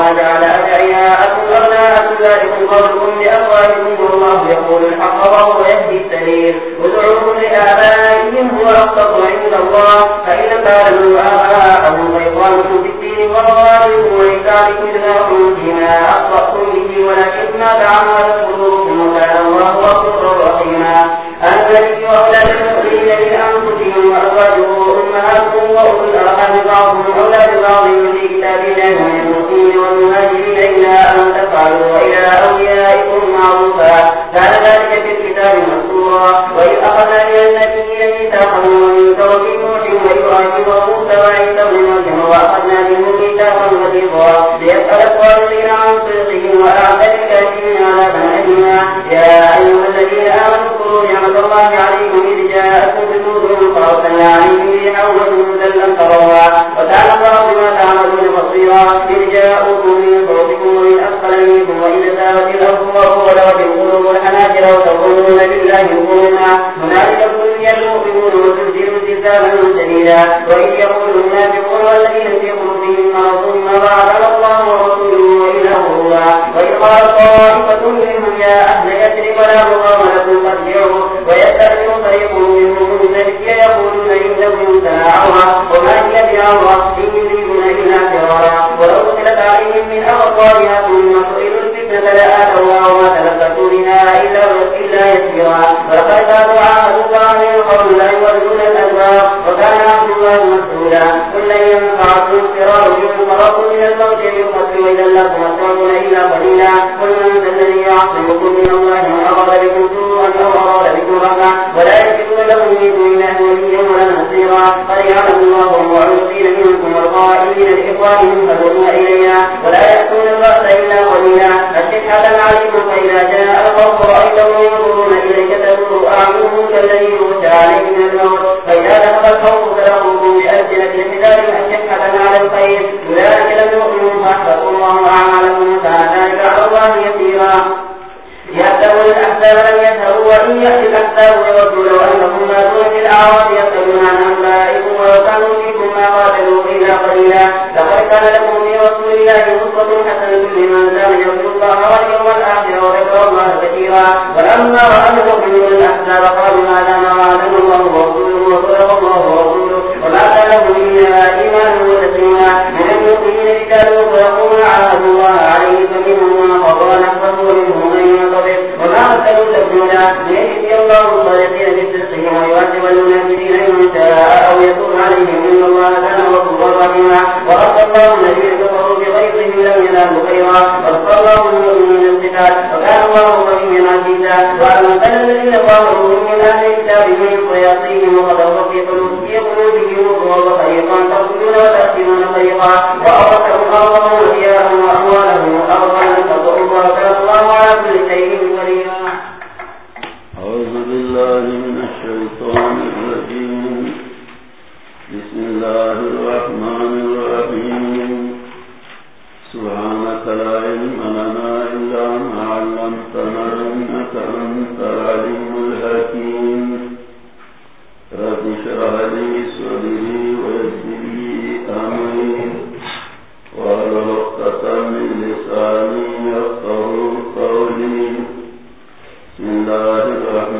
الله تعالى أدعياءكم أبناءكم ذلكم قولكم لأموالكم والله يقول الحق وهو يهدي السبيل. ادعوهم لآبائهم هو أقصد عند الله. فإن لم آباءهم فإخوانكم في الدين وموالكم ونسائكم جزاؤكم بما أخطأتم به ولكن ما تعملت قلوبكم وكان الله غفورا رحيما. الذي أولى بالمؤمنين من أنفسهم وأزواجه أمهاتهم وأولو الأرحام بعضهم أولى ببعض في كتاب الله الجن والناس إلينا أن تفعلوا إلى أوليائكم معروفا كان ذلك في الكتاب مسطورا وإذ أخذنا من النبيين ميثاقا ومنك وفي نوح وإبراهيم وموسى وعيسى بن مريم وأخذنا منهم ميثاقا غليظا ليسألكم لو تقولون بالله يقولون هناك كل يلوقون وتنزلوا كتابا جليلا وإن يقول المنافقون والذين في قلوبهم مرض ما وعد الله ورسوله إلا الله وإن قال طائفة منهم يا أهل يثرب لا مقام لكم فارجعوا ويستأذن طريق منهم الملك يقولون إنه ينسى عمر وما هي بعمر إن يريدون إلا فرارا ولو قتلت عليهم من أقطارها ثم تصيروا الفتنة لآتوا فسبنا إلا يسيرا عهد الله وكان عبد الله مسؤولا قل لن ينفعكم الصراط من الموت إلا قليلا قل من ذا الذي يعصمكم من الله بكم سوءا أو أراد بكم رحمة ولا يجدون من دون الله وليا ولا نصيرا قد يعلم الله منكم والقائلين لإخوانهم إلينا ولا يأتون الرأس إلا قليلا فلم علم حين جاء الخوف رأيتهم ينظرون إليك تدور أعينهم كالذي يغشى عليه من الموت فإذا دخل الخوف سلقوكم بألسنتهم بذلك أشد حسن على الخير أولئك لم يؤمنوا فاتقوا الله أعمالهم فذلك على الله يسيرا يأتوا الأحزاب لم يذهبوا وإن يأتي الأحزاب يودوا لو أنهم ما دون في الأعراض يسألون عن أنبائكم ولو كانوا في مما قاتلوا إلا قليلا. لقد كان لكم في رسول الله أسوة حسنة لمن كان يرجو الله واليوم الآخر وذكر الله كثيرا. ولما رأى المؤمنون الأحزاب قالوا ما وعدنا الله ورسوله وصدق الله ورسوله وما كان لهم إلا إيمان تسليما من المؤمنين رجال ويقول عاهد الله عليه فمنهم من قضى نفسه ومنهم من ينتظر. وما أرسلوا تبدونا من الله الصادقين ابراهيم ورد الله النبي كفروا بغيظهم لم ينالوا خيرا فاتقى الله المؤمنين من القتال وكان الله قويا عزيزا وانزل الذين ظاهروا من اهل الكتاب من صياصيهم وقد اوضح في قلوبهم الرعب فريقا تقتلون وتقتلون فريقا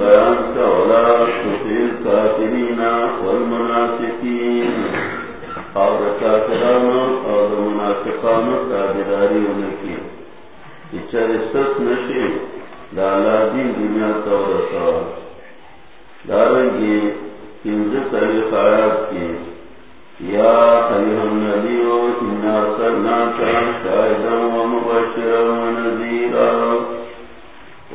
بيان ولا تطيع الكافرين والمنافقين. اور کافران اور منافقان کا بیداری ہونے کی چاہے سس نشے لالا دین دنیا کا رسا دارنگی کنز طریق آیات کی. یا ایوہ النبی انا سرنا کا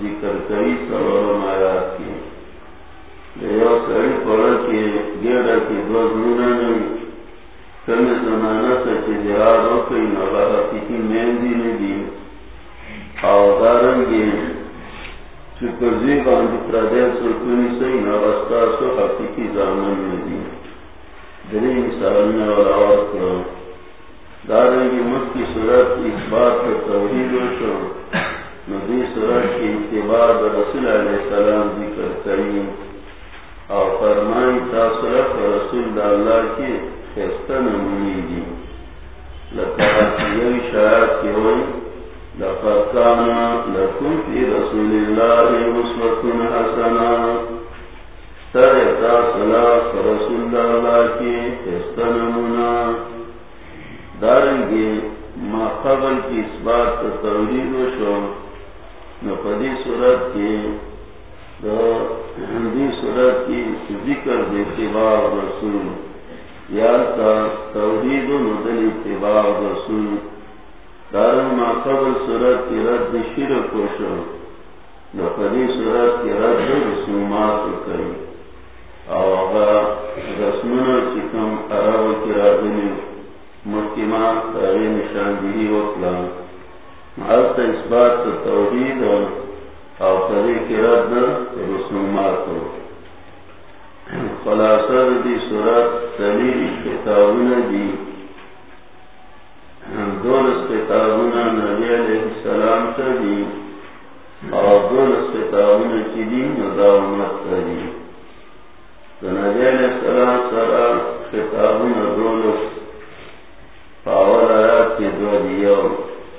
ذکر کری سلورم آیات کی دیو سڑی پڑا کے گیڑا کے دو زمینہ نہیں۔ کمی زمانہ سچی دیار ہو کئی نگا حقیقی مہندی نے دی اور دارنگی چکرزی باندھ پردیس رکنی سی نوستا سو حقیقی زامن نے دی دلی انسان نے اور آور کرو۔ دارنگی ملک کی صورت اس بات پر توحید ہو شو نبی سورج کی اتباع رسول علیہ السلام ذکر کریں اور فرمائی تاثرت رسول اللہ کی خیستہ نمونی دی. لطاقی شاعر کی ہوئی، لقد كان لكم في رسول الله أسوة حسنة سرتا صلاة رسول الله کی خیستہ نمونہ. ما قبل کی اس بات کا نفدی صورت کے ہندی صورت کی ذکر اتباع رسول، یا کا توحید و مدل اتباع رسول. دارن ما صورت کی رد شیر و شر صورت کی رد رسومات کری اور اگر رسمنا چکم عرب کی رادنی مکمات تاری نشاندہی وقلان حالت اس بات کو توحید اور اوترے کے رد رسومات ہو خلاصہ دی صورت تلیل کتابوں دی. دولس کتابوں نبی علیہ السلام سے دی. اور دولس کتابوں کی دی؟ مداومت سے دی. تو نبی علیہ السلام سرا کتابوں دولس پاور آیات کے دو دیو.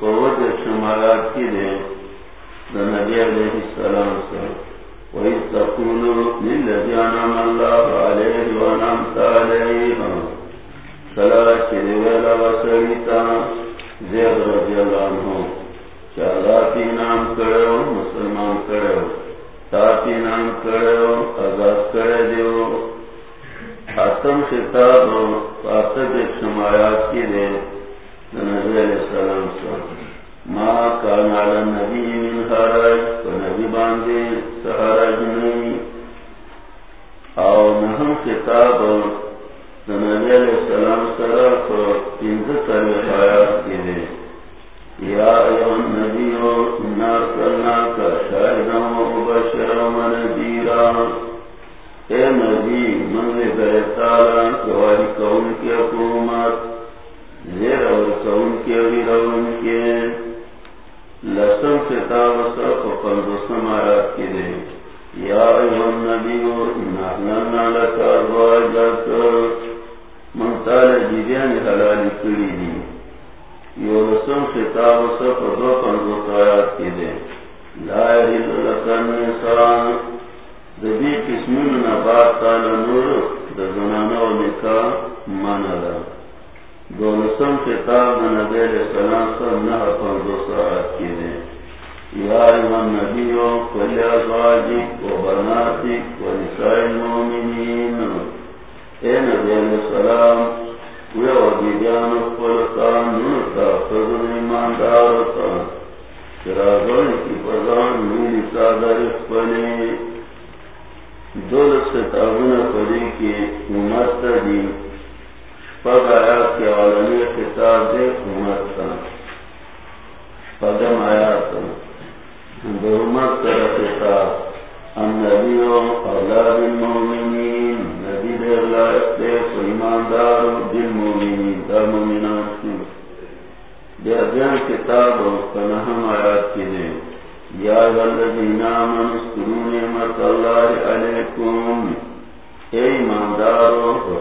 قوت شمارات کی دے۔ نبی علیہ السلام سے، وَإِذْ تَقُولُ لِلَّذِيَانَمَ اللَّهُ عَلَيْهِ وَنَمْتَ عَلَيْهِمَ صلاة چلوے لَوَسَوِتَا زیب رضی اللہ عنہ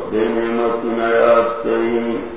سے نعمت عنایات کریں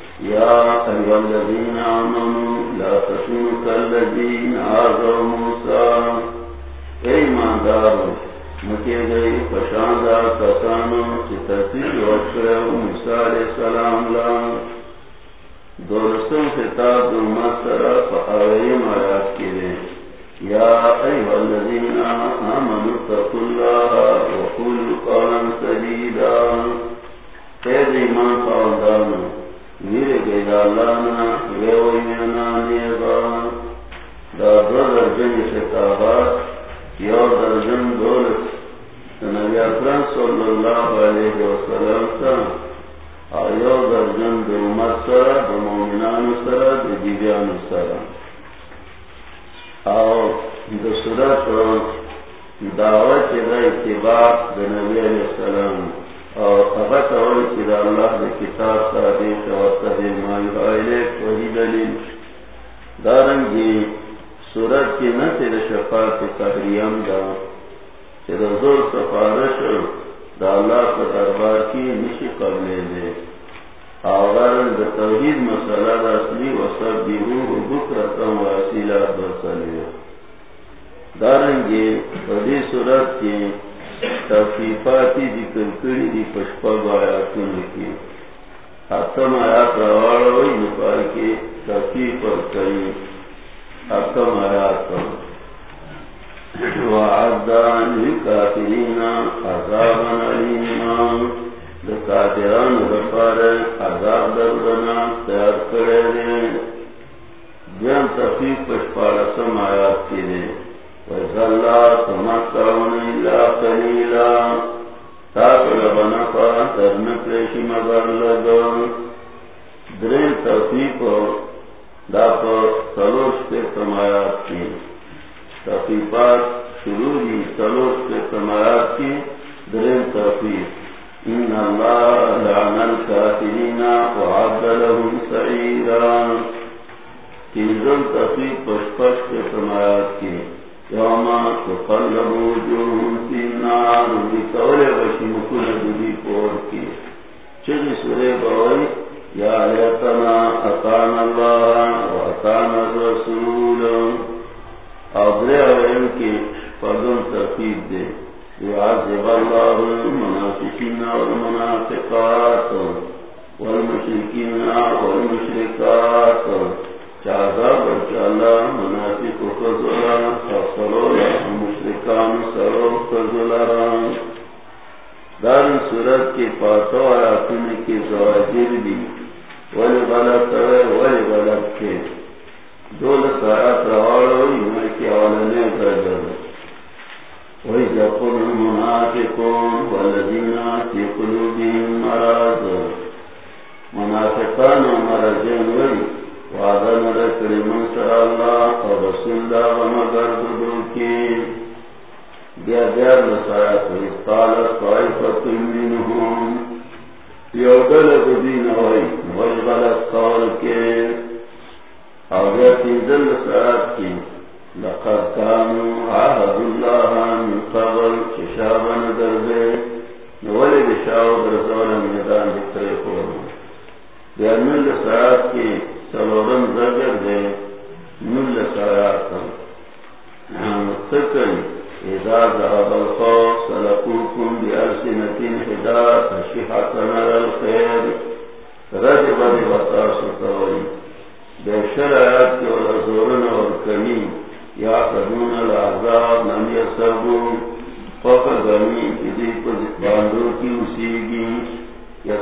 يا أيها الذين آمنوا لا تكونوا كالذين آذوا موسى. ایمان دارو مکے گئی پشاندار کسانو چی تصدیق وقت موسیٰ علیہ السلام لان دورستم خطاب دو مسترہ فأویم آیات کی دے یا ایوہ الذین آمنوا تقول اللہ وقولوا قولا سدیدا. ایمان پاؤدان میرے گے لانا وے وینا دا درجن یو درجن دولت نبی اکرم صلی اللہ علیہ وسلم تا آیو درجن دو دو مومنان سر دو دیویان سر دو صورت دعوت اتباع دو نبی علیہ السلام اور اللہ کتاب وہی دلیل۔ دارنگی کی شفاعت تحریم دا۔ سفارش دا اللہ کا دربار کی نشی قبلے دے۔ آغارن دا توحید مسئلہ دا اصلی دارنگی فدی کی تفیفاتی ذکر کری دی پشپا بایاتون کی. حتم آیات روار ہوئی نپار کے تفیف اور کئی حتم آیات وعدان لکافرین عذابا علیما. دکاتران رفار عذاب دردنا تیار کرے دیں جن تفیف پشپا رسم آیات کی دیں وَيَسَلَّا تَمَتَّعُنِ إِلَّا قَلِيلًا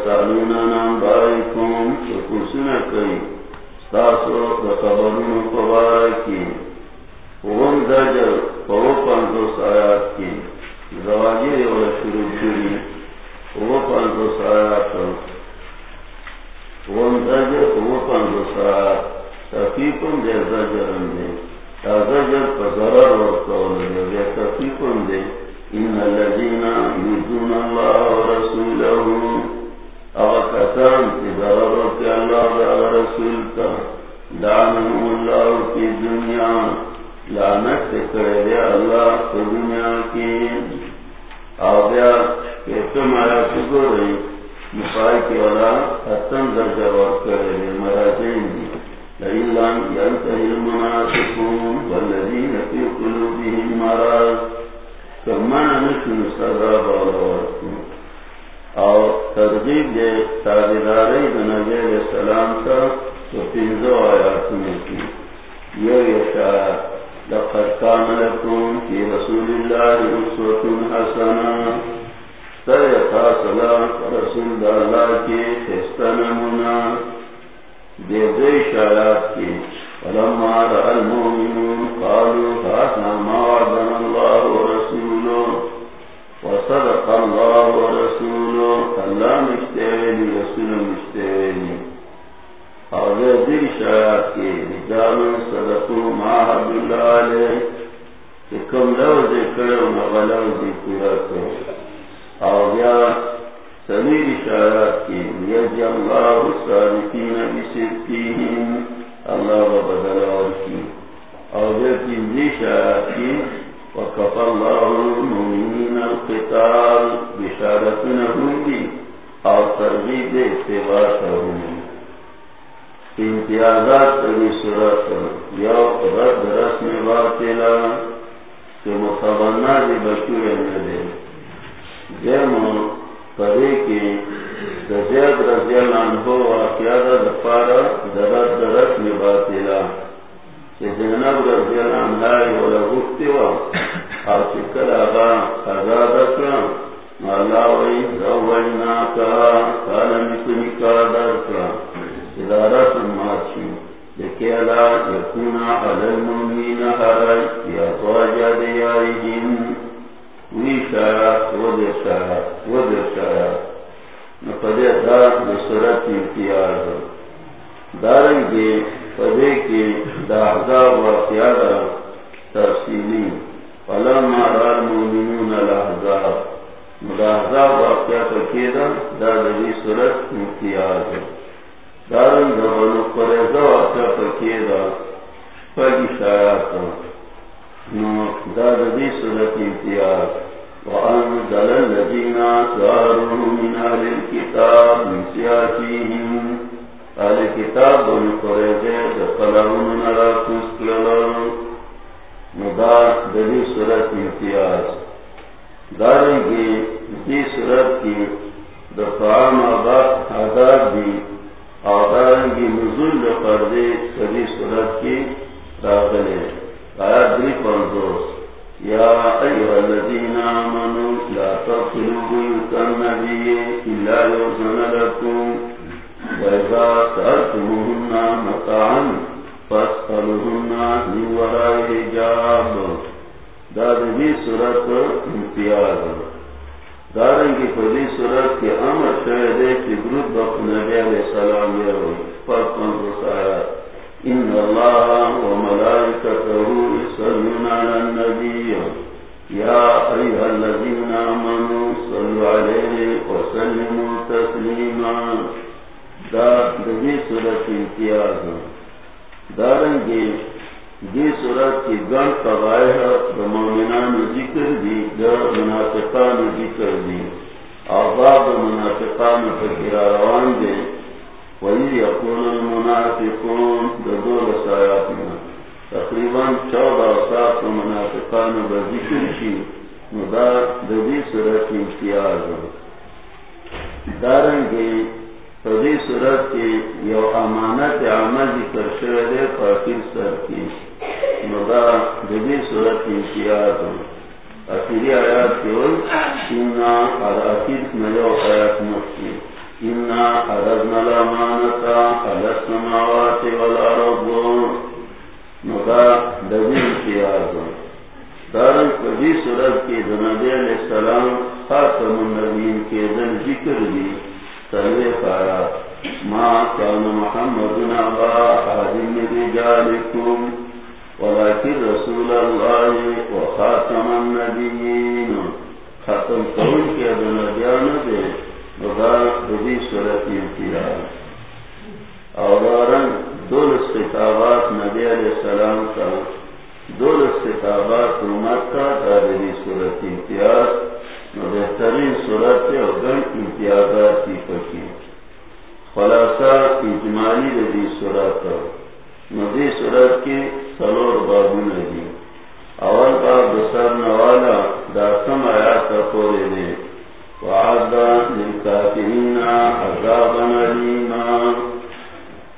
سالونا نام بائکم چکو کئی تاسو د قرآن چودہ اوساف و منافقان و ذکر شی مدا دبی صورت کی امتیاز ہو دارن کے پدی صورت کے یو امانت عمل ذکر شرد فاقر سر کی مدا دبی صورت کی امتیاز ہو اخیری آیات کے ہوئی سینا اور عقید میں یو آیات مفتی. إنا أردنا الأمانة على السماوات والأرض. نو دا دوی امتیاز دارن کبھی صورت کے جنبی علیہ السلام خاص منبین کے دن ذکر دی سلوے پارا ما کان محمد نبا حادم رجالکم ولكن رسول الله وخاتم النبيين ختم قول کے دنبیان دے مدار کبھی صورت امتیاز اور دارن دول استقابات نبی علیہ السلام کا دول استقابات امت کا دادی صورت امتیاز بہترین صورت اور گن امتیازات کی پکی۔ خلاصہ، اجمالی ردی صورت ندی صورت کی سلور بابو ندی اول باب دسر نوالا، داسم آیات پورے دے وعدا للکافرین عذابا علیما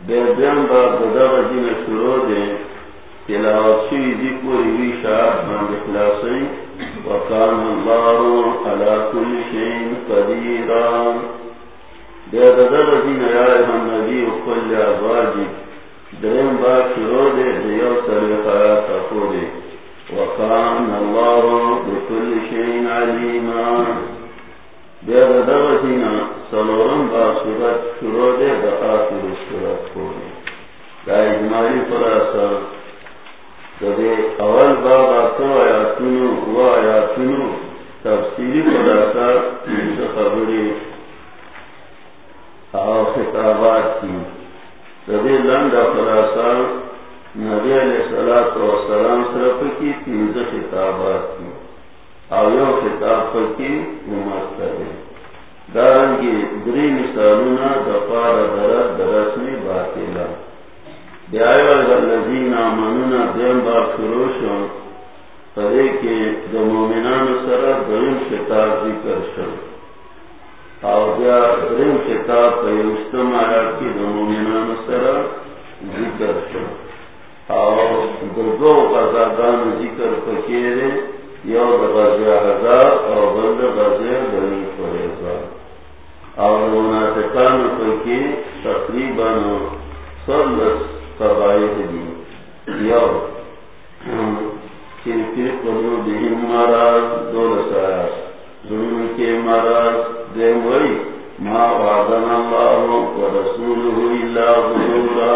بیدیم باب شروع دے، تلاوت دی پوری وی شاعت من اخلاصی اللہ علا کل شین نبی اقل باب شروع دے، دیو سر تقولی وکان اللہ بیا دغتینا سلورم با صورت شروع دے آخر صورت دا اجمالی دے اول باب آتو آیاتونو و آیاتونو تفصیلی خبری آو خطابات کی دے نبی علیہ السلام و سلام صرف کی تینز خطابات کی خطاب کی امت کرے دارنگی دری مثالونا دفار درد درسمی باطلا۔ بیائی والذین آمنونا دیم بار شروشن پدے کے دو مومنان سر درم خطاب ذکر شن او بیا درم خطاب پیوستم آیا کی دو مومنان سر ذکر شن دو دو غزادان ذکر پکیرے۔ یو غزی ہزار اور بند غزی بنی فریضا اور منافقان پکی تقریباً سلس قبائد دی یو چرکی قلو بہم مرض، دولس آیا ظلم کے مرض، دیم وی، ما وعدن اللہ و رسولہ غرورا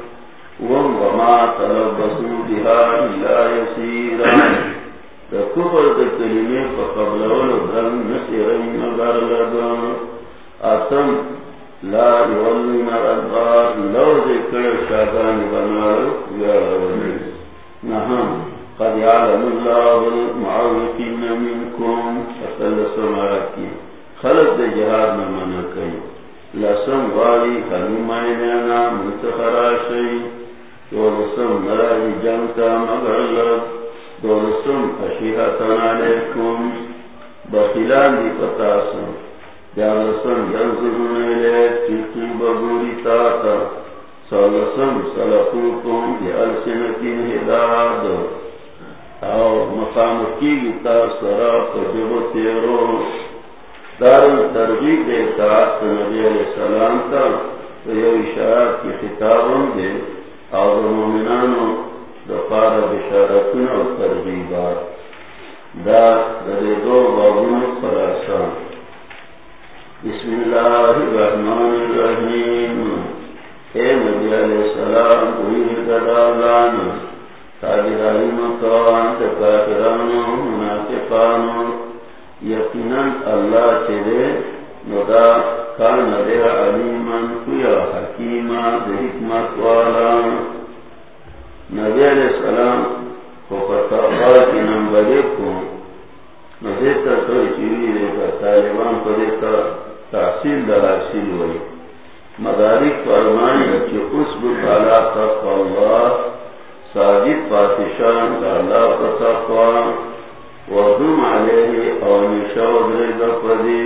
وما تلبسوا بها إلا يسيرا تكفر تكلمي فقبل ولدن نسيرا مغار لدن أتم لا يولي مرضار لو ذكر شاكان بنار يا نعم قد يعلم الله المعوقين منكم فقل سمعكي خلق دے جہاد میں منع کئی لسم والی خلو مائنینا منتخراشی دولسم نراجی جنگتا مگر لگ دولسم اشیحتن علیکم بخیلان دی پتاسم. جالسم ینظرون علیک چیتی بگوری تاتا. سالسم سلقوکم دی السنتین ہداد او مقام کی گی تا سرا پجب تیرو دار ترغیب دے تا نبی علیہ السلام تا، تو یہ اشارات کی خطابوں دے. اور مومنانو دفار بشارتن اور ترغیبات. دا دے دو بابون خلاصان بسم اللہ الرحمن الرحیم. اے نبی علیہ السلام اوہی دلالان تاجرائی مکوان تکافرانو منافقانو. یقیناً اللہ چرے ندا کان دے علیمن کیا حکمت والا نبی علیہ السلام کو کی کو تو طالبان کو تحصیل در ہوئی. مدارک فرمائی کہ اس بکالا تقوى اللہ، ساجد پاتشان کا اللہ علیہ اور پدی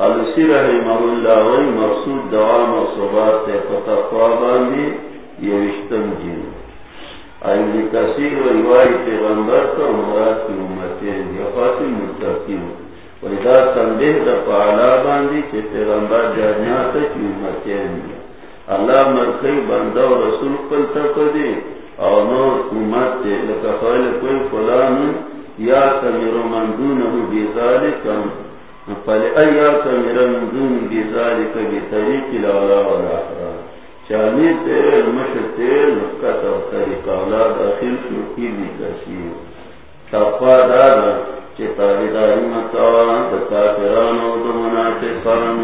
السی رحمہ اللہ وی مقصود دوام و صبات تے فتقوا باندی یہ وشتم جن ایلی کثیر و ایوائی پیغمبر کا مراد کی امتین یا خاصی متقیم و. ادا تنبیح دا پالا باندی چے پیغمبر جانیاتا کی امتین اللہ مرکی بندہ و رسول قل تقدی او نور امت تے لکا خیل کوئی فلان یا سمیر من دونہو بیزالکم فلأيات من دون بذلك بطريق تیر المشر تیر نفقت و طریق اولا داخل شوکی بھی کشیر تقوی دارا چه تابداری دا کافران و دا منافقان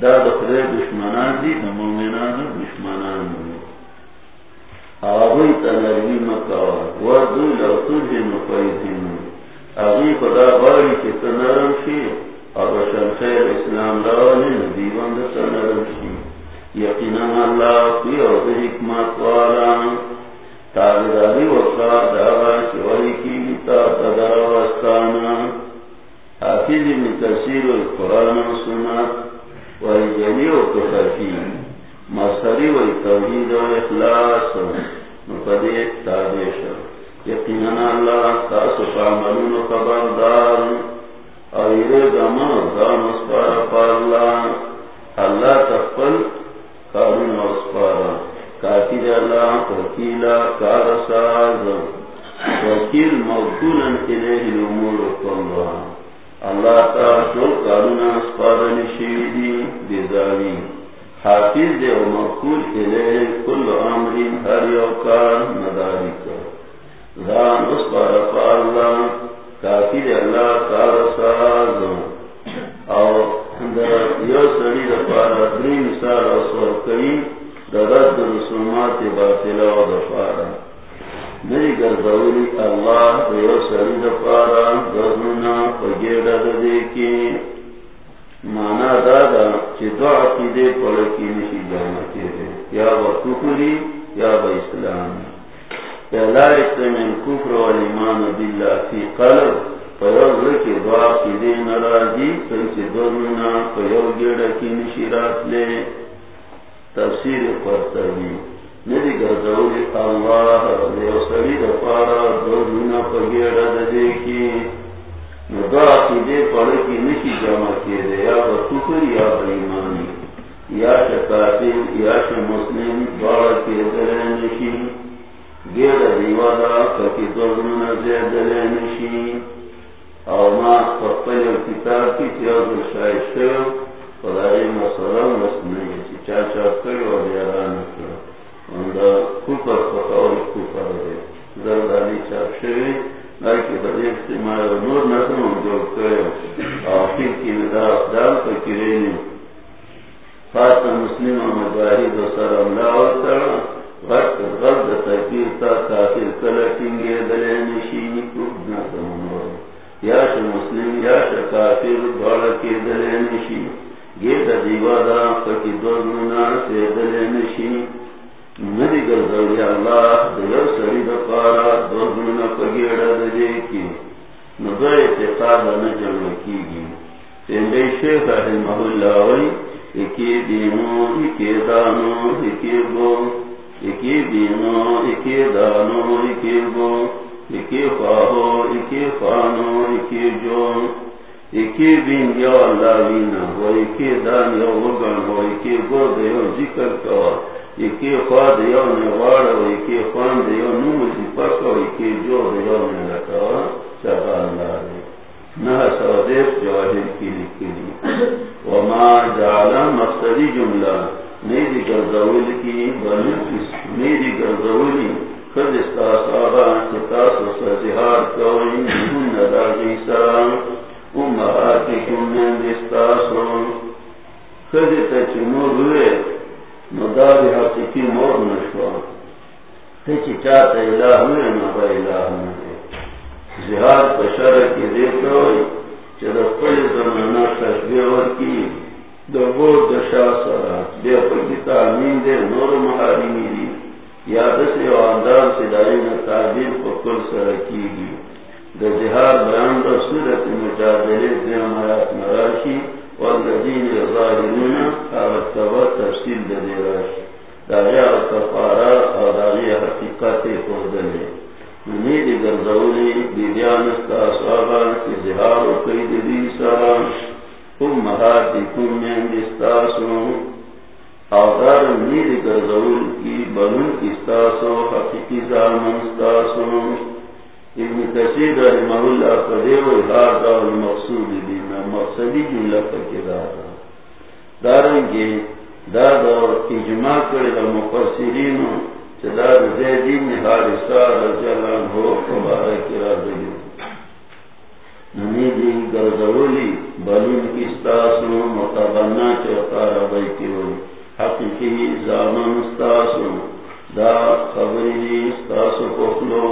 دا دشمنان دی دا مومنان دشمنان دی۔ وردو لو ابھی خدا باری کے تنرم شی اور بشن خیر اسلام راولی نبی بند تنرم شی یقینا اللہ کی اور حکمت والا تابداری وقا دعوا شوری کی بیتا تدر وستانا حافظ ابن کثیر قرآن و سنت و جلی و تخفی مصری و توحید و اخلاص۔ نفدی تابشر یقیناً اللہ تاسو فاملون خبردار ایرے گما گام اسپارا پارلا اللہ تفل کارون اسپارا کاتر اللہ وکیلا کارساز وکیل موکولا الیہ الامور کلها اللہ تاسو کارون اسپارا نشیدی بیزاری حافظ دے و موکول الیہ کل عمرین ہر یوکار نداری کر۔ زان اس پر اللہ کافی دے اللہ ساز او یو پارا مثال او سور رسومات گردولی اللہ یو پگیڑا مانا دادا چی دو عقیدے پڑکی نشی جانا کے دے. یا با کفری یا با اسلامی پہلا من کفر و ایمان باللہ فی قلب پیوز کی دعا کی دے پیو گیڑا کی نشیرات لے تفسیر ندی گردولی اللہ دیو دفارا پگیڑا دے کی دعا کی دے پڑھ کی نشی جمع کی دے یا یا با یا شکافر یا شمسلم دعا نشی گیر دیوالا کتی دوزنون زید لینشی او ما خطپل کتاب کی تیاز شای خدای مصرم رسنی چی چا چا کری و دیران کرو اندا کوپر خطاول کوپر دی زردالی چاپ شوی. لیکی خدای اجتماع و نور نظم هم جو کرو آخر کی ندا افدال پکرینی فاتح مسلم و مجاہد و سرم لاو کرو غرد غرد تکیر تا کافر نشینی کبنا سمنور یا شا مسلم، یا شا کافر دوڑکی دلے نشی گیتا دیوادا سے ندی اللہ دیو سری پگیڑا کی۔ نظر اعتقاد کی گی۔ شیخ رحمہ اللہ وی اکی اکی دانو اکی بو۔ اکی دینو، اکی دانو، اکی گو اکی خواہو، اکی خانو اکی جو، اکی بین یو اللہ بینا و اکی دان یو وگن و اکی گو دیو ذکر کوا، اکی خواہ دیو نوار و اکی خوان دیو نمو زفاق و اکی جو دیو نلکوا چاہا اللہ دی نہ سودیس جواہر کی لکلی وما جعلا مقصدی جملہ۔ میری گردول کی بنی میری گردولی خد استا صاحبان کتاس و سزہار کوئی من نداغی سرام امہاتی کمین دستاسو خد تچی مور ہوئے مداری حقیقی مور نشوا تچی چاہتا الہ ہوئے، نبا الہ ہوئے۔ زہار پشرکی دیکھوئی چرا پل زمانہ تشبیہ ورکی دبو دشا سرا بے پکی دے نور یاد سے انداز سے تعبیر گی۔ دا جہاد بیان دا صورت مجادلے دے ہمارات مراشی، والذین ظاہرون آرتبا تفصیل دے راشی۔ اور حقیقت صحابان، کی زہار و قید دی کم مہاتی کم نیند استاسو آدار گردول کی بلن استاسو حقیقی زامن استاسو ابن کسید رحمہ اللہ قدیو احار دا المقصود دینا مقصدی جملہ پکی دارنگی دا دا اجماع زیدین رجلان ہو مبارک را دلی نمیدی گردولی بلون کی مطابنا چوتا ربی حقیقی زامن دا خبری پخلو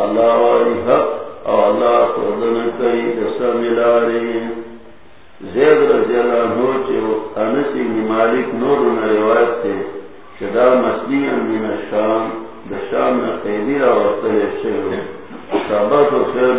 اللہ والی حق اللہ خودن کئی دسا ملاری. زید چو انسی مالک نور روایت تے چدا مسلی الشام نقیدی را وقتل و خیل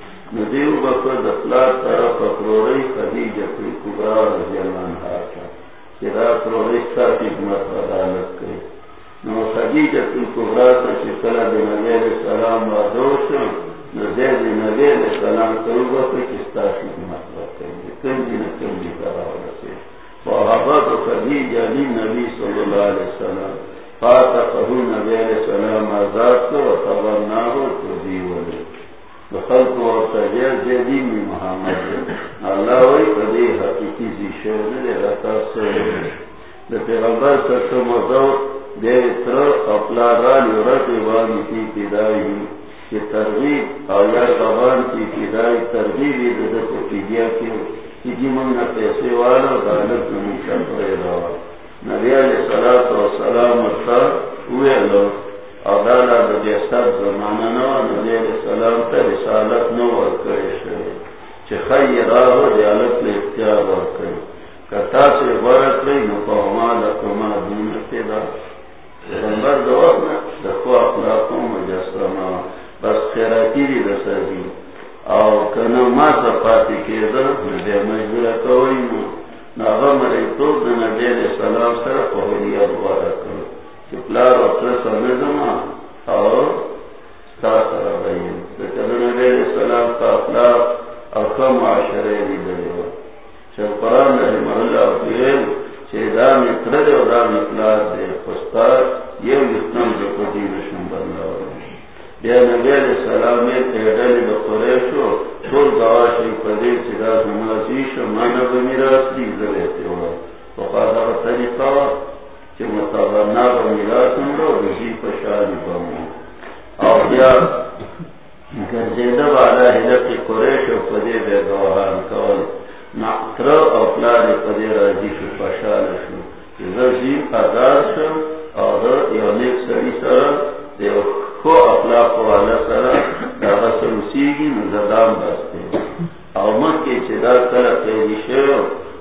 ندیو بکر دفلات طرف اپروری خدیجہ پی کبرا رضی اللہ عنہ آتا چرا اپروری ساکی حکمت عدالت کرے۔ نو خدیجہ پی کبرا تا چکلا دے علیہ السلام بادوش نزید نبی علیہ السلام کرو بکر کستا حکمت رکھے کنجی نکنجی کرا رسے وحبت خدیجہ لی نبی صلی اللہ علیہ وسلم فاتقہ نبی علیہ السلام آزاد کو وطبرناہو تو بخلق و تجیر جدی محمد. اللہ وی قدی حقیقی دے رتا سے. دے پیغمبر مزو دے اپلا وانی کی پیدائی کہ ترغیب اور یا قبان کی پیدائی ترغیبی دے دے کو پیدیا پیسے والا رہا نبی علیہ و سلام ہوئے لوگ ادالا دبی سب زمانہ نو نبی علیہ السلام رسالت نو ورکڑے خی دیالت لے اختیار ورکڑے کتا سے ورک لئی نو پاہما لکما پیغمبر دو اپنا اخلاقوں مجسمہ بس خیراتی دی او کنا ما سپاتی کے نبی کوئی نو. تو دا نبی علیہ السلام سر کرو چپلار اپنا سمجھما او ستا کا اخلاق اخم معاشرے دی دلیو چپ قرآن رحم اللہ فیل چھ دا مطرد و دا دے خستا یہ مطنم جو قدی نشن بندہ بیا نبی علیہ السلام میں تیڈل بقریشو طول گواشی قدیر چدا سمازیش مانا بمیراس دی زلیتی ہوا وقادا طریقہ کہ چی مطابرنا بمیراس رو رجی پشانی بمو او بیا گرزیدہ بالا حلق قریشو قدیر بے گواہان کول نقتر او پلار پدے راجی قدیر رجیش پشانشو رجی ادار شو او یو نیک سری سر دیو کو اخلاق والا سرا، دا غسل سیگی نزدام بستے۔ او مک کے چدا کر پیدی شو۔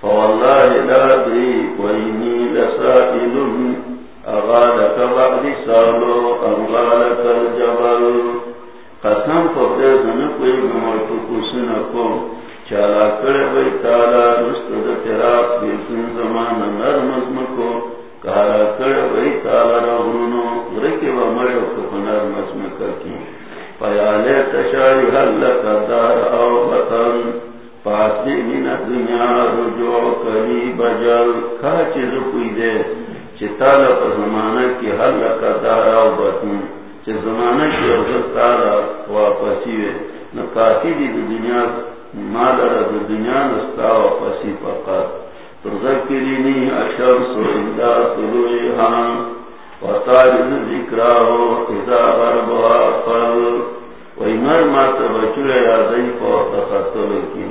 فواللہ لا دی وینی لسائل. اغالک بعد سالو اغالک الجبل. قسم چالا کرے بھائی تالا بیسن زمان کارا کرے بھائی تالا رہنو و مرے کو کی پیالے تشاری دار بطن. پاسی من دنیا رجوع کری بجل کھا چیز کوئی دے چتالا پر زمانہ کی حل کا دار او بطن. چی زمانہ کی عزت تارا واپسی وے. نہ کافی دی دنیا، مال رد دنیا نستا واپسی فقط تذکرینی اشمس و اندہ طلوعها وطارد ذکراہو اذا غربها قل ویمر ما تبچر یادی فوق خطل کی.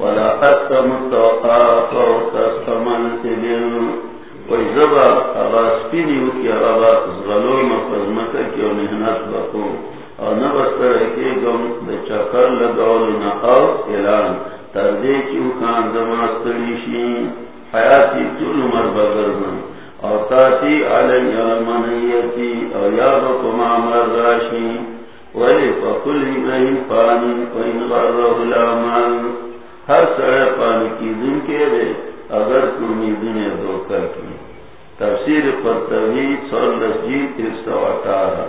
ولا قسم التوقع فوقستمن تبین کوئی زبا اغا سپینیو کی اغا زغلو مفزمکا کی و محنت بکو اور نہ بستر کے گم د چکر لگول نہ او اعلان. تردے کیوں کان دماستری شی حیاتی طول عمر بگرزن. اور تاتی علی المنیتی اور یا بکما مر راشی ولی فکل ابراہیم پانی فین غرہ العمل. ہر سڑے پانی کی دن کے دے اگر تمی دنیا دھوکہ کی تفسیر پر توحید سول لسجید ایک سو اٹھارہ۔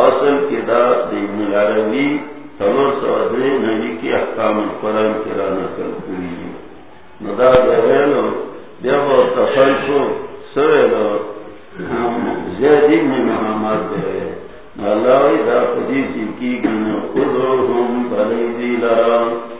اصل کی دا ابن عربی سلور سو ادرے نبی کی احکام قرآن کی رانا کر کری ندا گویلو جب تفل تفلسو سویلو زید ابن محمد دے۔ نالاوی دا قدیسی کی گن قدرهم بلیدی لرا۔ لیا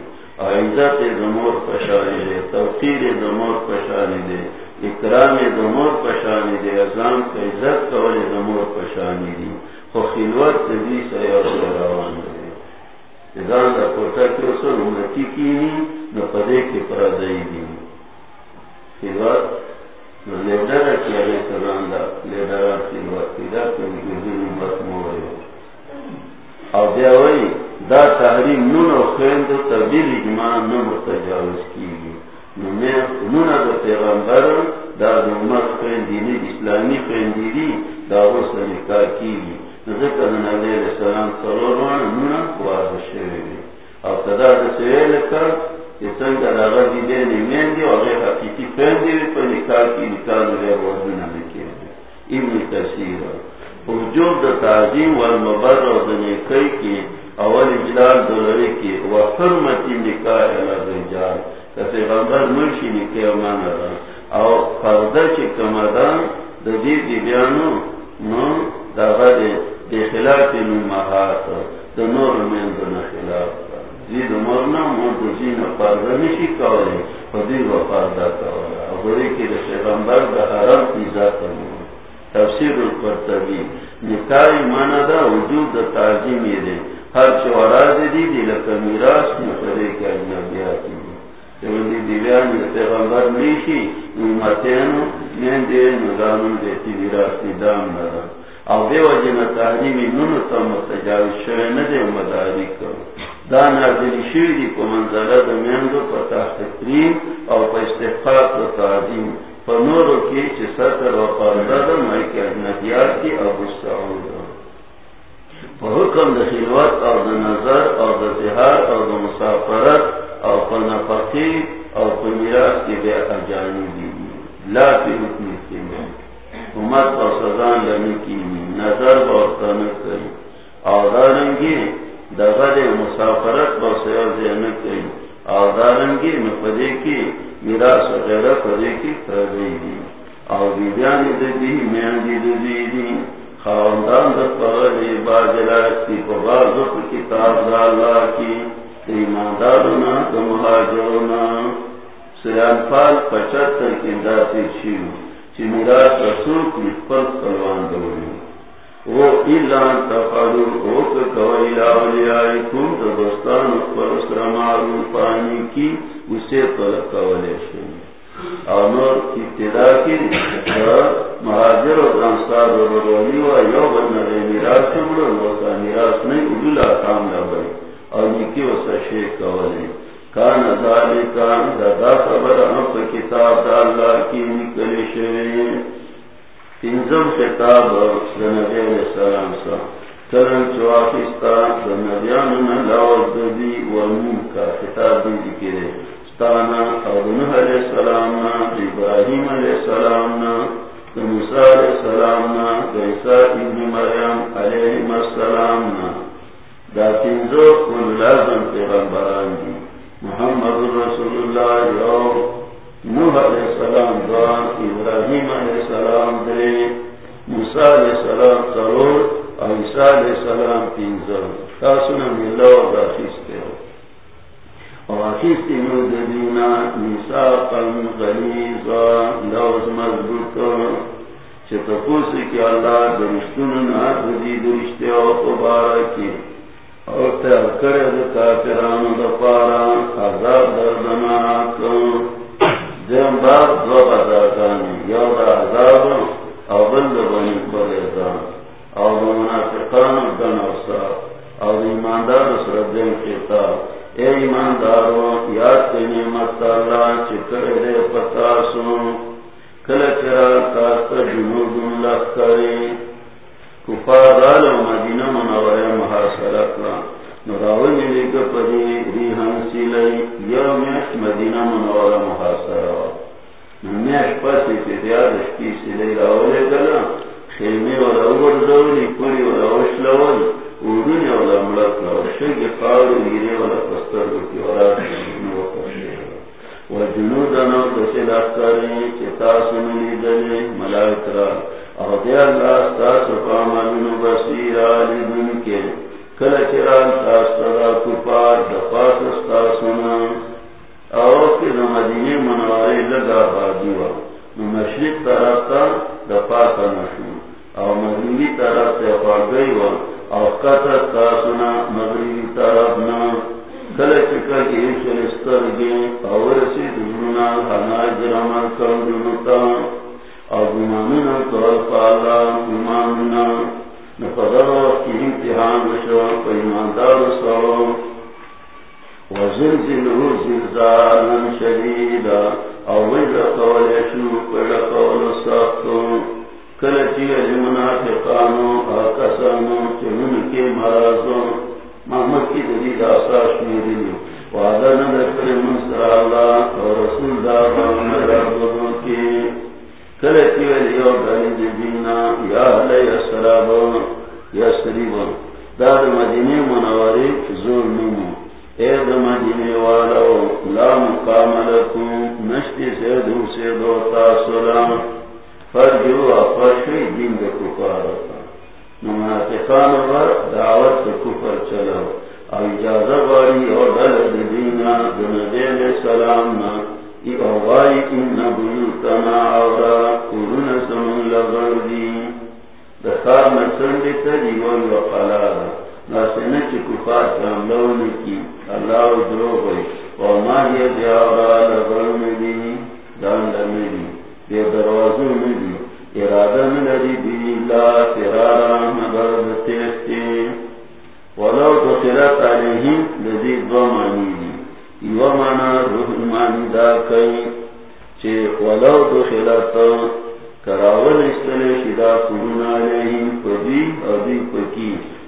عزت دمور پشانی دے، توقیر دمور پشانی دے، اکرام دمور پشانی دے ازام کا عزت کول دمور پشانی دی خو خلوت دی سیار روان دے۔ ازان دا کوتا کرسو امتی کینی، نو پدے کی پرادائی دی۔ خلوت، نو لیدر کی علی سلام دا لیدر خلوت خلوت کنی گردن امت موری او دیوائی دا تحریم نون او خیند تبدیل اجماع نو متجاوز کی نون دا پیغمبر، دا دا امت خیندی دی اسلامی خیندی دی دا غصہ نکاح کی دی ذکر نبی علیہ السلام صلوان نون واضح شوی دی. او تدا دا سویل کر کہ دا غزی دینی مین دی او غیر حقیقی خیندی دی پر نکاح کی نکاح دا غیر وزن نمکی دی ابن کثیر وجود دا تعظیم والمبر و دنیکی کی اول اجلال دولاری کی، و حرمتی نکاح الرجال. کسی غمبر مرشی نکاح مانا دا او فرده چی کمدان دا دی دی بیانو نو دا غد دی خلاف نو محاط دا نور من دن خلاف زید مرنا مور دا زین فرده نشی کولی فدیر و فرده کولی او بری کی دا شیغمبر دا حرم تیزا کنو تفسیر القرطبی. نکاح مانا دا وجود دا تعظیمی دے ہر چوراز دی دی لکا میراس مفرے کے اجنبیاتی دی۔ دیویان پیغمبر نیشی امتین من دے نظام دیتی میراس دی دام نرا او دیو جن تحریمی نونو تا متجاوز شوئے ندے مداری کرو دا نازلی شوئی دی کو منظرہ دا میندو پتا تقریم او پا استحقاق دا تعظیم۔ پا نورو کی چی سطر و پاردہ دا مائی کے منافقان کی اللہ درو گئی وما هي دیارا دی دی ارادہ مگر ولو علیہم لذی دو معنی دی یو مانا روح دا کئی. چی ولو دخلت کراول علیہم پدی ادی پکی. اور دی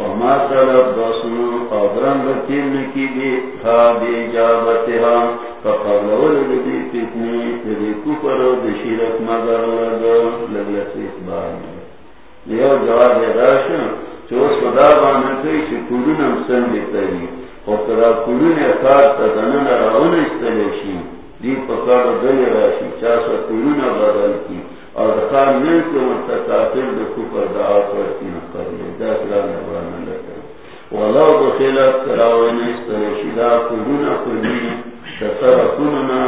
وما طلب دسنو قدرن بتین کی بی تھا جابتها فقبل ولد بی فتنی دی کفر و دی شرک مگر لگا لگا سیسبانی لیو جواب داشن چو صدا بانا کئی چی کلون هم امسن بیتری او کرا کلون اکار تا دنن راون استلیشی دی پکار دل راشی چاسا کلون بدل کی اور خان کے متکافر دے کفر دعا کرتی نہ کر لے دس لاکھ نبرانا لگا ولو دخلت کراوین استرشدا کلونا کلی تتر کننا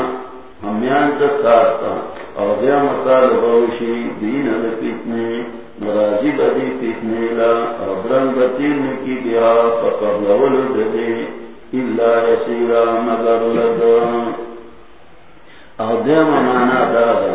ہمیان تکارتا اور دیا مطالب دین لپیتنے مراجی بدی پیتنے لا، اور برنگ بطین کی فقبل ولد دے اللہ یسیرا مگر لگا۔ اور دیا ممانا دادا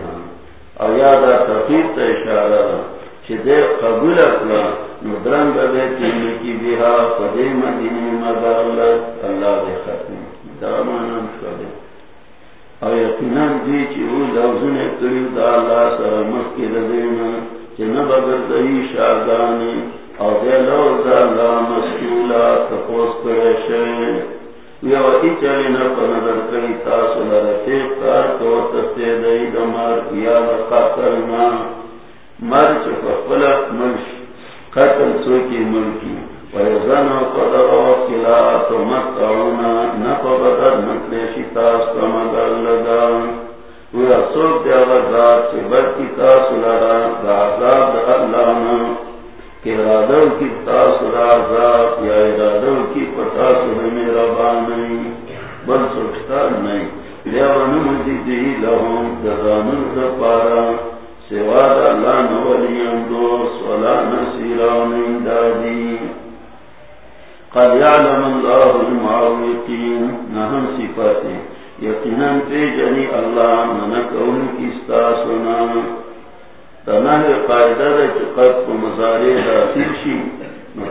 او یادا تفیر تا اشارہ چی دے قبول اکلا ندرن بے تیمی کی بیہا فدی مدینی مدارلت اللہ دے ختم دامانم شدے او یقیناً دی چی او لوزن کریو دا اللہ سر مکی لدینا چی نبگر دہی شاگانی او دے لوز اللہ مسکولا تپوس کرے شئے یو ایچالی کئی لرفیق تو تستے دئی دمار یا مر چکا فلق قتل سوکی ملکی ویزن قدر وقلا بدر مکلیشی تاس لگا برکی لرا ارادہ کی تاس رازات یا ارادہ کی پتا سر میرا بان نہیں، بل سوچتا نہیں۔ یا ون مجھے دی لہم دزانن دا پارا سوا دا لان دوست، ولا نصیران اندادی قد یعلم اللہ المعوقین نہم صفاتی، یقیناً پہ جنی اللہ منکون کی ستاسونا قائدہ دا چقد کو مزارے داخل شی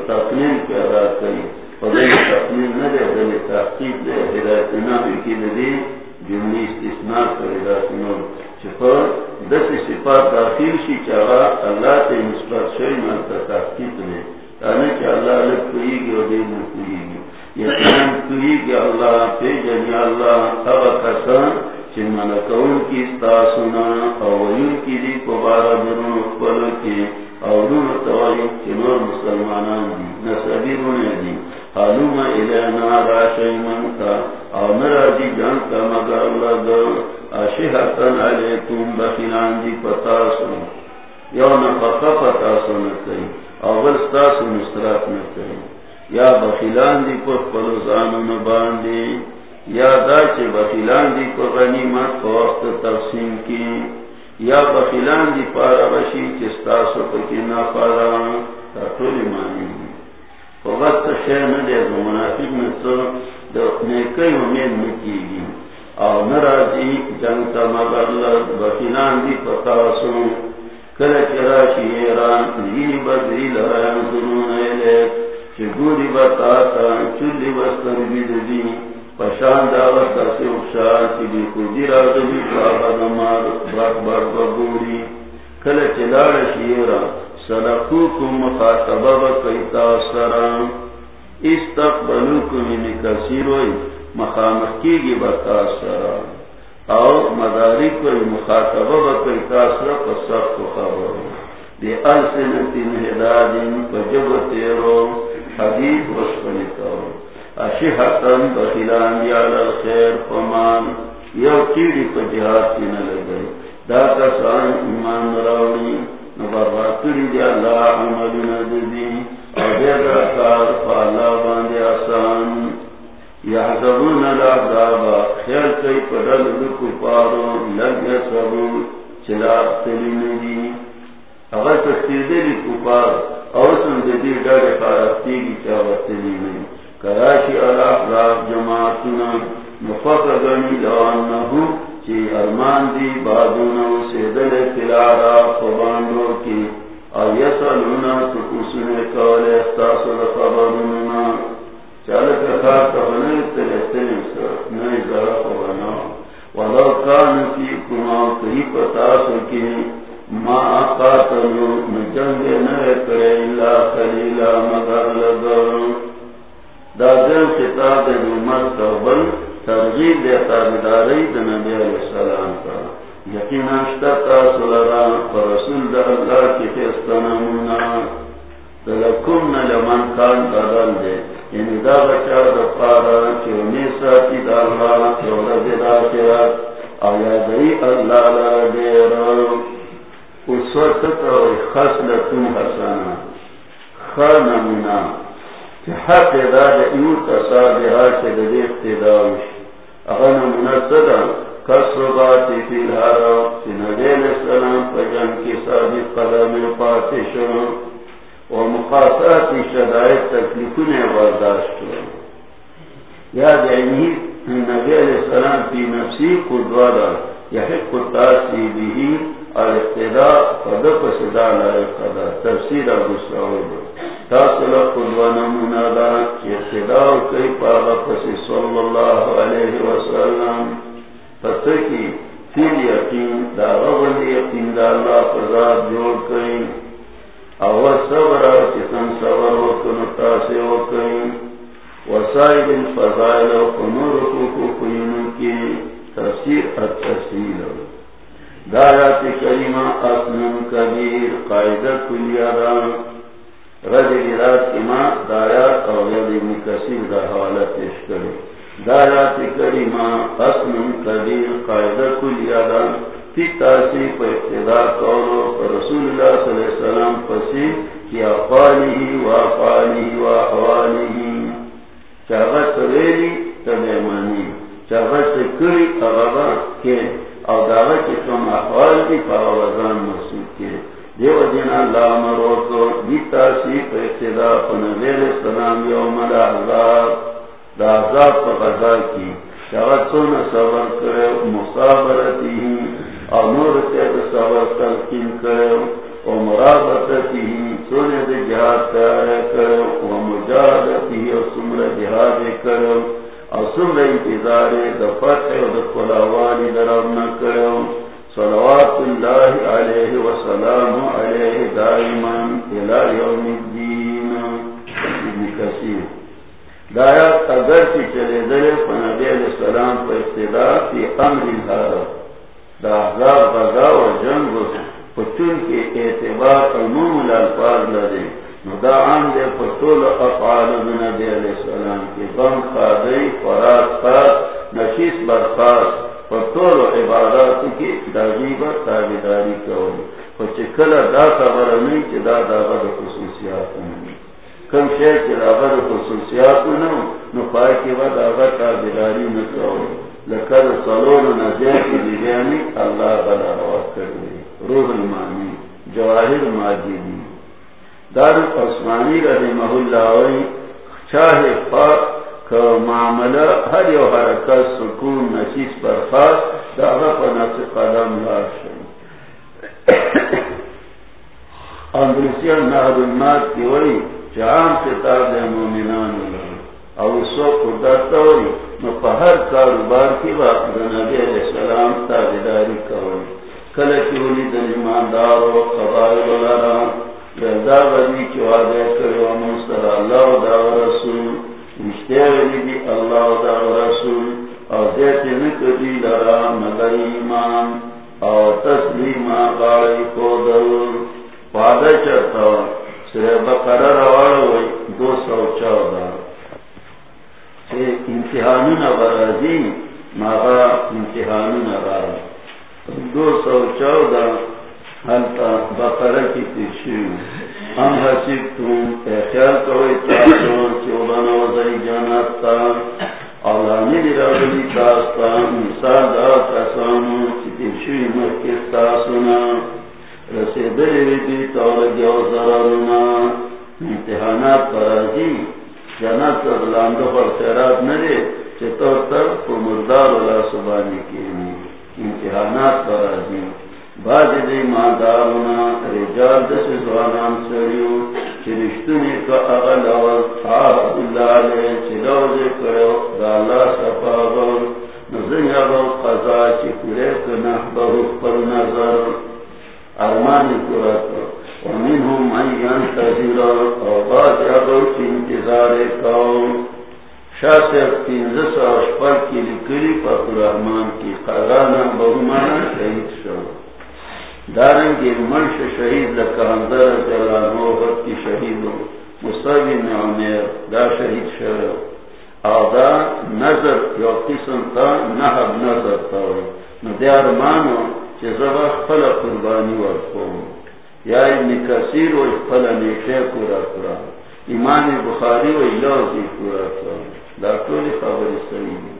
تقنین پیدا کری۔ فضل تقنین نہ دے دل دے، ہدایت نامی کی دے جملی استثناء کری دا سنو چپر دس صفات داخل شی چاہا اللہ تے نسبت شوی مانتا تحقیق دے۔ تانے کہ اللہ لگ کوئی گی و دے من گی یقین کوئی گی اللہ پہ جنی اللہ اب کسان چن ملکون کی ستاسونا اولیون کی دی کو کبارا درون اکبر کی اولون توائی چنور مسلمانان دی نسبی رونے دی. حالوم الینا راشی منتا او نراجی جان کا مگر لگا اشیحتن علیکم بخیلان دی پتاسو یو نفقا پتاسو نکئی او بلستاسو نصرات نکئی یا بخیلان دی پر پلوزانو نباندی. یا دا چی بخیلان دی کو غنیمت پا وقت تقسیم کی، یا بخیلان دی پا مخامخ کی او مداری کوئی مخاطبہ بکیتا سر پسخت خبر دی السنتین ہدادین پجب تیرو. حدیث وشپنی کرو اشی حتن بخیلان دیال خر نمنا حق دا ایو تصابیہ کے دے اقتداوش اغن منصدا کسربات فی الحارا سی نبی علیہ السلام پجن کی صادق قدم پاتش و مقاصات شدائد تکلیفن برداشت یاد اینی نبی علیہ السلام فی نفسی قدوالا یحق تاسی بھی اور اقتداء قدق صدا لائق قدر۔ تفسیر ابو سعود۔ تاصل قدوانا منادا کی اقتداء کئی پاغا پسی صلی اللہ علیہ وسلم. یقین دا غبل یقین دا اللہ فضاد جوڑ کئی او صبر صبر تاسی وسائل الفضائل کی تفسیر التفسیر دایات کریمہ کبیر قائدہ رج رات اما دایات اور ید ابن کثیر دا حوالہ پیش کرے دایات کریمہ اصنم کبیر قائدہ کلیاران فی تاسی پا ابتدا قولو رسول اللہ صلی اللہ علیہ وسلم پسی کی افالی و افالی و احوالی چاگت ریلی تبیمانی چاگت کری اغبا کے. او داغا چی کم احوال دی پا وزان محسوب کے. دیو دین اللہ مرو کو دیتا سی پا ابتدا پا نبیل سلام یوم العذاب. دا عذاب پا غذا کی. شغت سونا صبر کرے مصابرتی ہی او نور تیت صبر تلقین کرو. و مرابطتی ہی سونے دے جہاد تیارے کرو. و مجادتی ہی و سمر جہاد کرو. اور سمر انتظار دفتح و دفلاوالی درابنا کرو. صلوات اللہ علیہ وسلام علیہ دائما الى یوم الدین. ابن کثیر. دایا اگر کی چلے دلے فنبی علیہ السلام پر ابتداء فی امر الحرب. دا عذاب غزا و جنگ پتن کے اعتبار عموم الالفاظ لدے، نو دا عام دے پتول افعال نبی علیہ السلام کی بم خادی فراد خاص نشیس برخاص پتول عبادات کی داغیب تابداری کولی پچے کلا دا خبر نہیں چی دا دا غد خصوصیات نہیں کم شیر چی دا غد خصوصیات نہیں نو پائی کی با دا غد تابداری نکولی لکر سلون نجی کی دیگانی اللہ بلا روات کردی روح المانی جواہر ماجیدی دار عثمانی رحمہ اللہ وی چاہ پاک معاملہ ہر یو حرکت، سکون، نشیس پر خاص قدم المات کی کتاب دے مومنان اللہ سو نو کاروبار کی بات نبی علیہ السلام تابداری ولی ایماندار و قبائل رضا ولی کی کرو رسول رشتے اللہ دا رسول او لرا مگر ایمان، او تسلیم کو در وعدے چرتا سر دو سو چودہ. امتحان برازی مارا امتحان راز دو سو چودہ بقر کی تیشی ہم حسیب تم خیال چوبان وزائی اولانی دی راولی مثال دا کسانو چی رسیدلی تولگی و امتحانات برازی جنت لاندو پر خیرات تر کو مردار اللہ سبانی کی امتحانات پر باز دی ماندارونا رجال دس زوانان سریو چرشتنی کا اغل اول صاحب اللہ علیہ چلوزے کرو دا اللہ صفاغل نزن یابو قضا چی کرے کنح بہت پر نظر. ارمانی کرتو ومنهم من ينتظر اوبات يغوث انتظار قوم شاسر تینزس اشپر کی لکلی فقر رحمان کی قرانا بہمانا شہید شو. دارنگی منش شہید لکاندر جلال محبت کی شہید مصابین عمیر دا شہید شو او دا نظر یو قسم تا نحب نظر تاوی ندیار مانو چه زبا خلق قربانی ورکوم یا ابن کثیر و فل نیشے پورا پورا ایمان بخاری و لوزی پورا پورا دا طول خبر صحیح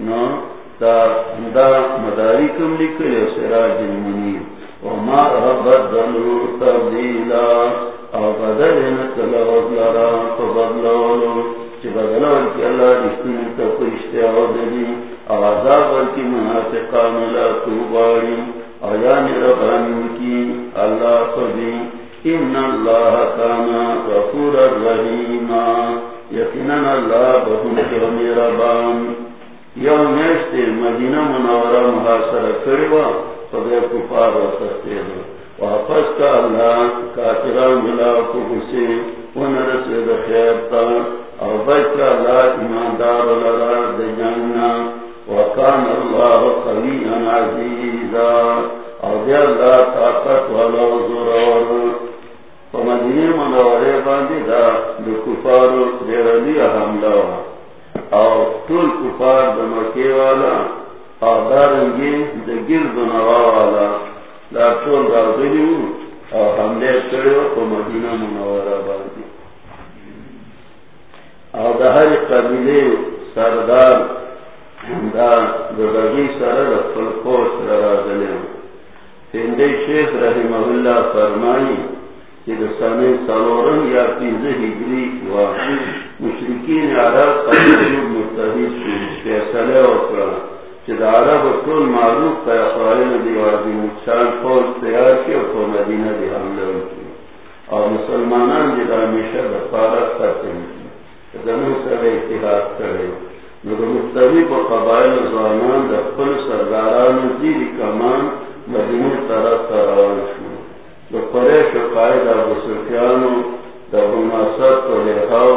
نو، دا دا مداری کم لکلے سراج المنیر وما ربت بدلو تبدیلا، او بدل نکلا ودلرا قبل دول چی بدل ورکی اللہ رشتین تپرشتے او دلی او عذاب ورکی منافقان لا توباری آیان ربان کی اللہ خبی ان اللہ کانا غفور الرحیم یقینا اللہ بہن کے میرا بان یوم نیشتے مدینہ منورہ محاصرہ کروا فبیر کفار و سختے دو واپس کا اللہ، کافران ملا کو گسے ونرسے خیر تا۔ اور بچ کا اللہ، ایماندار لرا دے جاننا وکان اللہ قویا عزیزا۔ او دی اللہ طاقت والا زورور۔ فمدینی منورے باندی دا، دو کفار دیر علی حملہ او طول کفار دا مکی والا او دارنگی دا گرد نوا والا. دا اور حملے کرو تو مدینہ منورہ باندھی اور ہر قبیلے سردار سرد فلکوش ہندے شیخ رحمہ اللہ فرمائی کہ سنے سلورم یا پیز ہجری مشرقین عرب تقریب متحد سے فیصلے اور عرب کل معروف کا اخوائن دیوازی نقصان فوج تیار کی اور مدینہ دی حملہ کی اور مسلمانان جدا ہمیشہ دفارہ کرتے ہیں زمین سر اتحاد کرے مگر مختلف و قبائل زوانان دفل سرداران زیر کمان مدینہ طرف تروان شو دو پریش و قائد ابو سفیانو دو مناسب و لحاو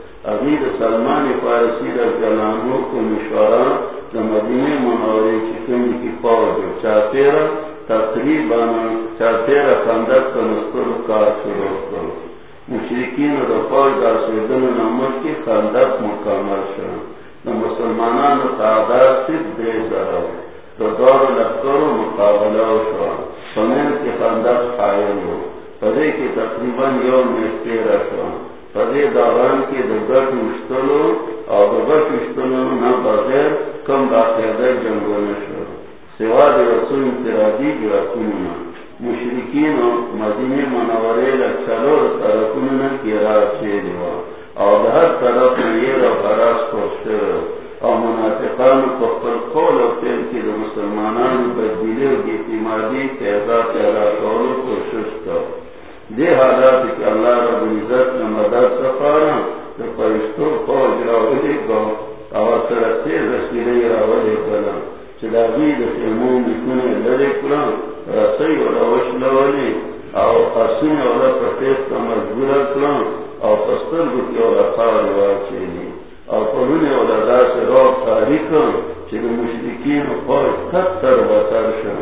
ابھی سلمان فارسی رضی اللہ عنہ کو مشورہ مدینے منورے چکن کی فوج چاپیرا تقریباً چاپیرا خندق کا نسل کار شروع کرو مشرقین اور فوج کا سویدن نمک کی خندق مکمل شروع نہ مسلمانان تعداد صرف دے ذرا تو دور لکڑوں مقابلہ شو سمین کی خندق قائم ہو. پدے کی تقریباً یوم میں تیرہ شو پدے دوران کے دگٹ مشتلو اور دگٹ مشتلو نہ بغیر کم باقاعدہ جنگوں میں شروع. سوا دے رسول انترادی جو اکنونا مشرقین و مدینی منورے لچلو طرفنونا کی راز سے دیوا اور ہر طرف یہ رو حراس پوشتے اور منافقان کو پر قول و پیل کی دو مسلمانان بدبیلے و گیتیمادی تیزا تیزا قول و کوشش کر دے حالات کہ اللہ رب العزت نے مدد سفارا، تو پرشتوں فوج راولی گاؤں اور سرسے رسیلے راولے کلا چلاوی دس امون بکنے لڑے کلا رسی والا وشلولی او قسم والا پرتیس کا مجبورا کلا او پستر بکی والا خار واچیلی او پرونه والا دا سے روب تاریکا چل مشرکین فوج تک تر بطر شن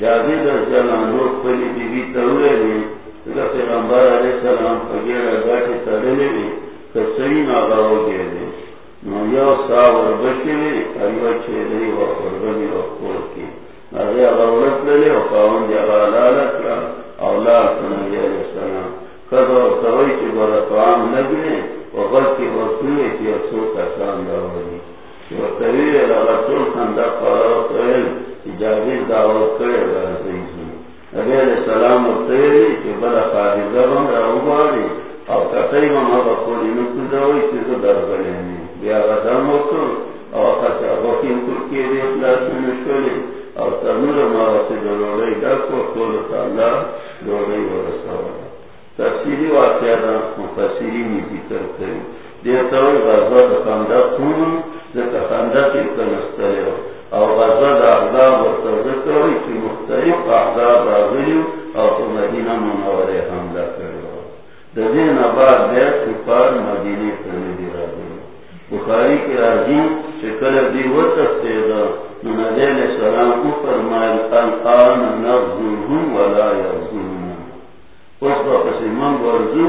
جاوید السلام جلانو پلی بی بی تروے لی تکا پیغمبر علیہ السلام پگیر اگاٹی ترلی بی کسرین آگا ہو گئے دی نو یو سا وربشی بی ایو چھے دی و قربنی و قول کی نبی غورت للی و قاون دی غالالت را اولاد نبی علیہ السلام. خدا و سوئی چی برا طعام نگنے و غلقی وصولی چی اصول کسان دا داوری و طویل رسول خندہ قارا و طویل جاوید دعوت کرے رازیزو نبی علیہ السلام و طویلی چی برا خاریزہ را اوباری او کسی مما بخوری نکو داوی چی زو در بلینی بیا غدام وکر او کسی اغاقین کرکی دی اخلاص منشولی اور تنور مارا سے جو لوڑے کو تالا لوڑے و تفسیری واقعہ دا ذکر کریں دیتا ہوئی غزہ دا خاندہ خون اور آزاد آزاد اور سرگت ہوئی کہ مختلف آزاد آزی اور تو مدینہ منور حملہ کرو. دین آباد دیر سپار مدینے سے نہیں راضی بخاری کے راضی شکر دی وہ تفصیل سلام کو فرمائل القان نظم ولا یظم اس وقت من ورزو